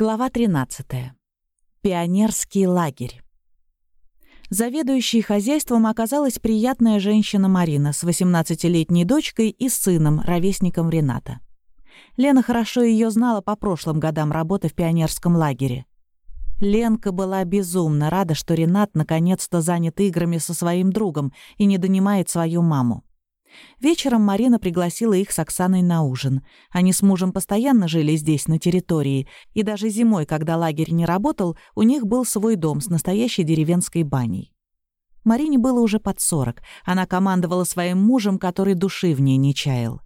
Глава 13. Пионерский лагерь. Заведующей хозяйством оказалась приятная женщина Марина с 18-летней дочкой и сыном, ровесником Рената. Лена хорошо ее знала по прошлым годам работы в пионерском лагере. Ленка была безумно рада, что Ренат наконец-то занят играми со своим другом и не донимает свою маму. Вечером Марина пригласила их с Оксаной на ужин. Они с мужем постоянно жили здесь, на территории, и даже зимой, когда лагерь не работал, у них был свой дом с настоящей деревенской баней. Марине было уже под сорок. Она командовала своим мужем, который души в ней не чаял.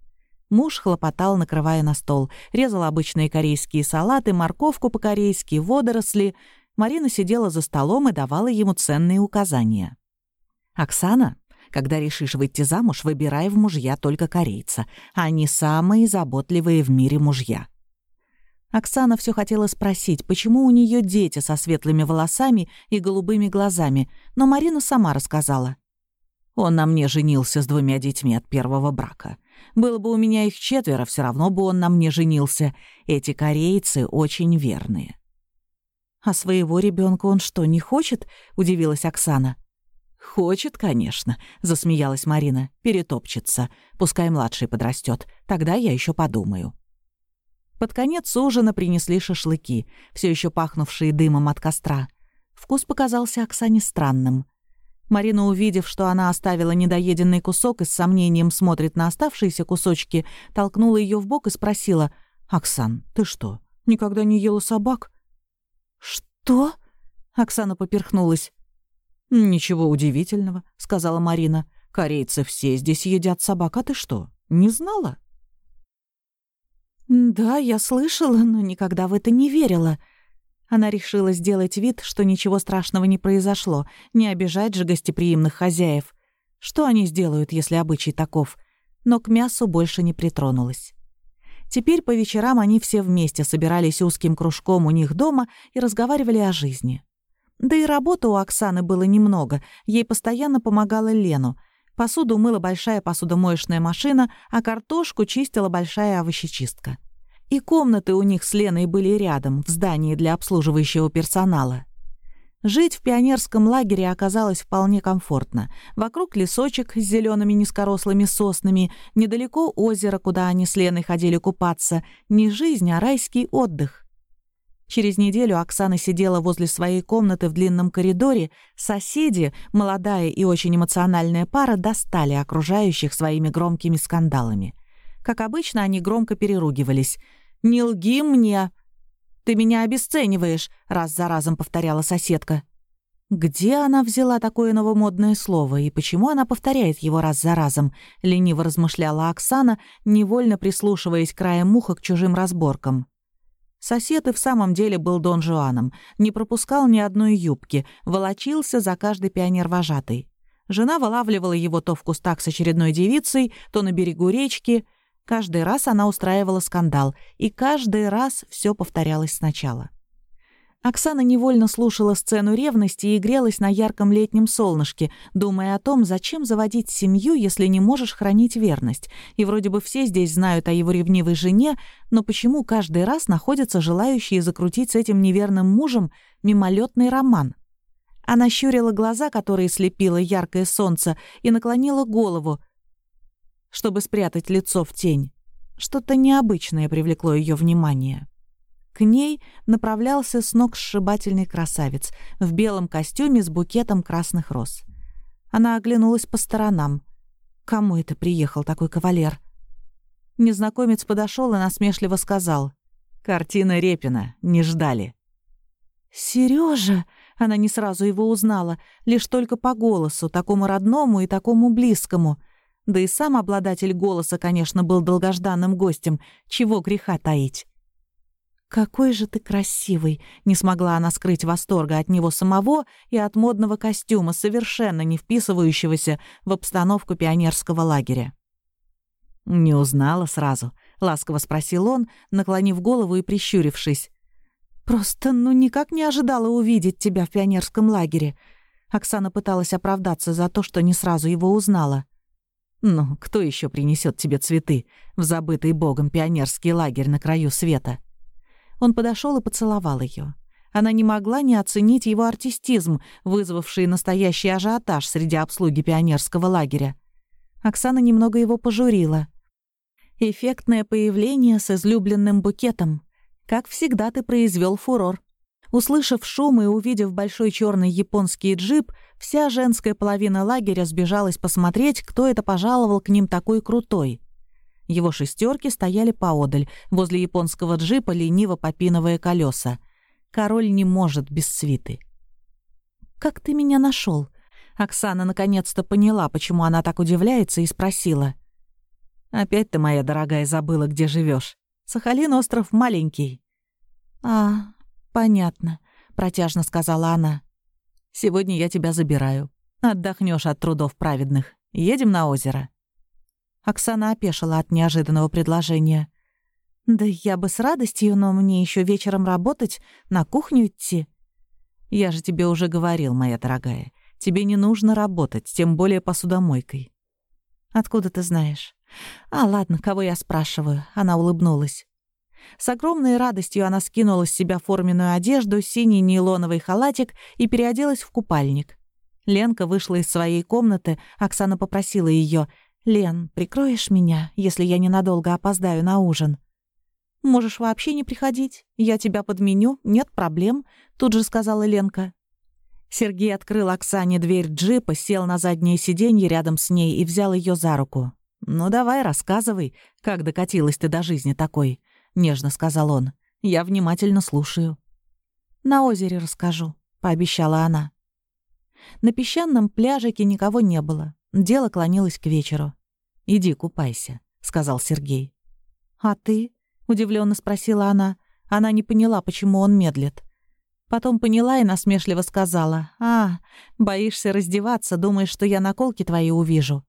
Муж хлопотал, накрывая на стол, резал обычные корейские салаты, морковку по-корейски, водоросли. Марина сидела за столом и давала ему ценные указания. «Оксана, когда решишь выйти замуж, выбирай в мужья только корейца. Они самые заботливые в мире мужья. Оксана все хотела спросить, почему у нее дети со светлыми волосами и голубыми глазами, но Марина сама рассказала. Он на мне женился с двумя детьми от первого брака. Было бы у меня их четверо, все равно бы он на мне женился. Эти корейцы очень верные. «А своего ребенка он что, не хочет?» — удивилась Оксана. «Хочет, конечно», — засмеялась Марина. «Перетопчется. Пускай младший подрастет. Тогда я еще подумаю». Под конец ужина принесли шашлыки, все еще пахнувшие дымом от костра. Вкус показался Оксане странным. Марина, увидев, что она оставила недоеденный кусок и с сомнением смотрит на оставшиеся кусочки, толкнула ее в бок и спросила, «Оксан, ты что, никогда не ела собак?» «Что?» — Оксана поперхнулась. «Ничего удивительного», — сказала Марина. «Корейцы все здесь едят собак, а ты что, не знала?» «Да, я слышала, но никогда в это не верила». Она решила сделать вид, что ничего страшного не произошло, не обижать же гостеприимных хозяев. Что они сделают, если обычай таков? Но к мясу больше не притронулась. Теперь по вечерам они все вместе собирались узким кружком у них дома и разговаривали о жизни. Да и работы у Оксаны было немного, ей постоянно помогала Лену. Посуду мыла большая посудомоечная машина, а картошку чистила большая овощечистка. И комнаты у них с Леной были рядом, в здании для обслуживающего персонала. Жить в пионерском лагере оказалось вполне комфортно. Вокруг лесочек с зелеными низкорослыми соснами, недалеко озеро, куда они с Леной ходили купаться. Не жизнь, а райский отдых. Через неделю Оксана сидела возле своей комнаты в длинном коридоре. Соседи, молодая и очень эмоциональная пара, достали окружающих своими громкими скандалами. Как обычно, они громко переругивались. «Не лги мне!» «Ты меня обесцениваешь!» — раз за разом повторяла соседка. Где она взяла такое новомодное слово и почему она повторяет его раз за разом? Лениво размышляла Оксана, невольно прислушиваясь краем уха к чужим разборкам. Сосед и в самом деле был Дон Жуаном, не пропускал ни одной юбки, волочился за каждый пионер-вожатый. Жена вылавливала его то в кустах с очередной девицей, то на берегу речки. Каждый раз она устраивала скандал, и каждый раз все повторялось сначала. Оксана невольно слушала сцену ревности и грелась на ярком летнем солнышке, думая о том, зачем заводить семью, если не можешь хранить верность. И вроде бы все здесь знают о его ревнивой жене, но почему каждый раз находятся желающие закрутить с этим неверным мужем мимолетный роман? Она щурила глаза, которые слепило яркое солнце, и наклонила голову, чтобы спрятать лицо в тень. Что-то необычное привлекло ее внимание. К ней направлялся с ног сшибательный красавец в белом костюме с букетом красных роз. Она оглянулась по сторонам. Кому это приехал такой кавалер? Незнакомец подошел и насмешливо сказал. «Картина Репина. Не ждали». Сережа! Она не сразу его узнала, лишь только по голосу, такому родному и такому близкому. Да и сам обладатель голоса, конечно, был долгожданным гостем, чего греха таить. «Какой же ты красивый!» — не смогла она скрыть восторга от него самого и от модного костюма, совершенно не вписывающегося в обстановку пионерского лагеря. «Не узнала сразу», — ласково спросил он, наклонив голову и прищурившись. «Просто, ну, никак не ожидала увидеть тебя в пионерском лагере». Оксана пыталась оправдаться за то, что не сразу его узнала. «Ну, кто еще принесет тебе цветы в забытый богом пионерский лагерь на краю света?» Он подошел и поцеловал ее. Она не могла не оценить его артистизм, вызвавший настоящий ажиотаж среди обслуги пионерского лагеря. Оксана немного его пожурила. «Эффектное появление с излюбленным букетом. Как всегда ты произвел фурор». Услышав шум и увидев большой черный японский джип, вся женская половина лагеря сбежалась посмотреть, кто это пожаловал к ним такой крутой. Его шестерки стояли поодаль, возле японского джипа, лениво попиновые колеса. Король не может без свиты. «Как ты меня нашел? Оксана наконец-то поняла, почему она так удивляется, и спросила. «Опять ты, моя дорогая, забыла, где живешь. Сахалин остров маленький». «А, понятно», — протяжно сказала она. «Сегодня я тебя забираю. Отдохнешь от трудов праведных. Едем на озеро». Оксана опешила от неожиданного предложения. «Да я бы с радостью, но мне еще вечером работать, на кухню идти». «Я же тебе уже говорил, моя дорогая, тебе не нужно работать, тем более посудомойкой». «Откуда ты знаешь?» «А, ладно, кого я спрашиваю?» Она улыбнулась. С огромной радостью она скинула с себя форменную одежду, синий нейлоновый халатик и переоделась в купальник. Ленка вышла из своей комнаты, Оксана попросила ее: «Лен, прикроешь меня, если я ненадолго опоздаю на ужин?» «Можешь вообще не приходить. Я тебя подменю, нет проблем», — тут же сказала Ленка. Сергей открыл Оксане дверь джипа, сел на заднее сиденье рядом с ней и взял ее за руку. «Ну давай, рассказывай, как докатилась ты до жизни такой», — нежно сказал он. «Я внимательно слушаю». «На озере расскажу», — пообещала она. На песчаном пляжике никого не было. Дело клонилось к вечеру. «Иди купайся», — сказал Сергей. «А ты?» — удивленно спросила она. Она не поняла, почему он медлит. Потом поняла и насмешливо сказала. «А, боишься раздеваться, думаешь, что я наколки твои увижу?»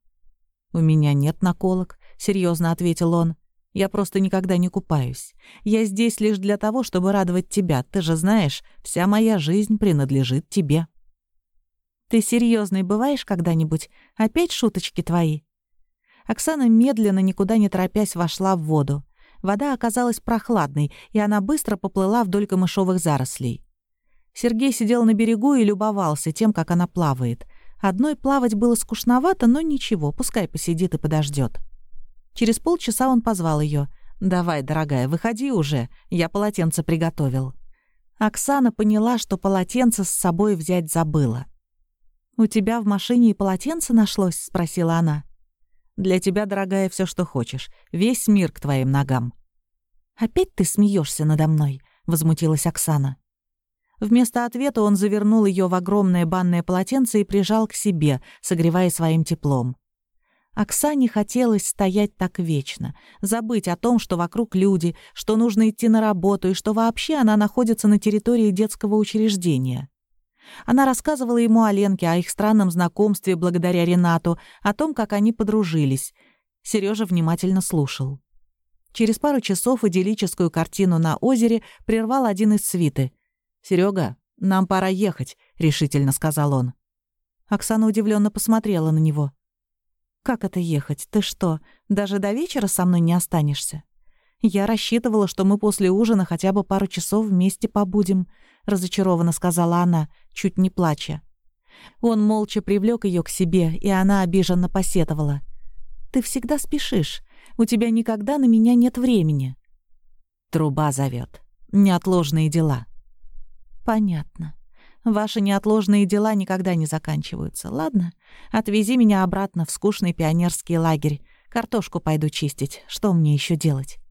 «У меня нет наколок», — серьезно ответил он. «Я просто никогда не купаюсь. Я здесь лишь для того, чтобы радовать тебя. Ты же знаешь, вся моя жизнь принадлежит тебе». Ты серьезный бываешь когда-нибудь? Опять шуточки твои?» Оксана медленно, никуда не торопясь, вошла в воду. Вода оказалась прохладной, и она быстро поплыла вдоль камышовых зарослей. Сергей сидел на берегу и любовался тем, как она плавает. Одной плавать было скучновато, но ничего, пускай посидит и подождет. Через полчаса он позвал ее. «Давай, дорогая, выходи уже, я полотенце приготовил». Оксана поняла, что полотенце с собой взять забыла. «У тебя в машине и полотенце нашлось?» — спросила она. «Для тебя, дорогая, все, что хочешь. Весь мир к твоим ногам». «Опять ты смеешься надо мной?» — возмутилась Оксана. Вместо ответа он завернул ее в огромное банное полотенце и прижал к себе, согревая своим теплом. Оксане хотелось стоять так вечно, забыть о том, что вокруг люди, что нужно идти на работу и что вообще она находится на территории детского учреждения. Она рассказывала ему о Ленке, о их странном знакомстве благодаря Ренату, о том, как они подружились. Сережа внимательно слушал. Через пару часов идиллическую картину на озере прервал один из свиты. Серега, нам пора ехать», — решительно сказал он. Оксана удивленно посмотрела на него. «Как это ехать? Ты что, даже до вечера со мной не останешься?» «Я рассчитывала, что мы после ужина хотя бы пару часов вместе побудем», — разочарованно сказала она, чуть не плача. Он молча привлек ее к себе, и она обиженно посетовала. «Ты всегда спешишь. У тебя никогда на меня нет времени». Труба зовет. Неотложные дела. «Понятно. Ваши неотложные дела никогда не заканчиваются. Ладно, отвези меня обратно в скучный пионерский лагерь. Картошку пойду чистить. Что мне еще делать?»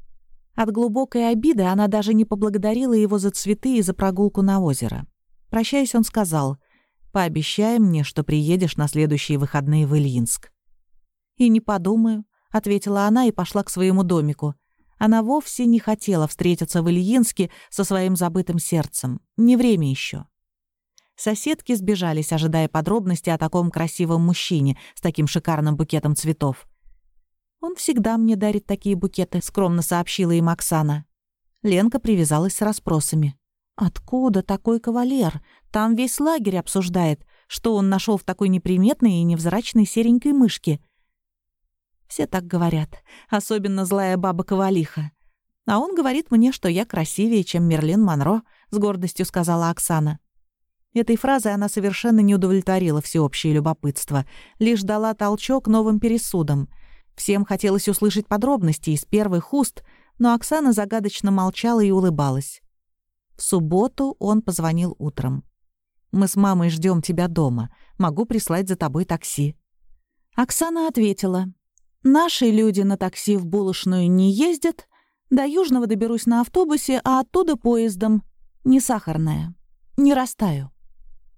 От глубокой обиды она даже не поблагодарила его за цветы и за прогулку на озеро. Прощаясь, он сказал, «Пообещай мне, что приедешь на следующие выходные в Ильинск». «И не подумаю», — ответила она и пошла к своему домику. Она вовсе не хотела встретиться в Ильинске со своим забытым сердцем. Не время еще. Соседки сбежались, ожидая подробности о таком красивом мужчине с таким шикарным букетом цветов. «Он всегда мне дарит такие букеты», — скромно сообщила им Оксана. Ленка привязалась с расспросами. «Откуда такой кавалер? Там весь лагерь обсуждает, что он нашел в такой неприметной и невзрачной серенькой мышке». Все так говорят, особенно злая баба-ковалиха. А он говорит мне, что я красивее, чем Мерлин Монро», — с гордостью сказала Оксана. Этой фразой она совершенно не удовлетворила всеобщее любопытство, лишь дала толчок новым пересудам. Всем хотелось услышать подробности из первых уст, но Оксана загадочно молчала и улыбалась. В субботу он позвонил утром. «Мы с мамой ждем тебя дома. Могу прислать за тобой такси». Оксана ответила. «Наши люди на такси в булочную не ездят. До Южного доберусь на автобусе, а оттуда поездом. Не сахарная. Не растаю».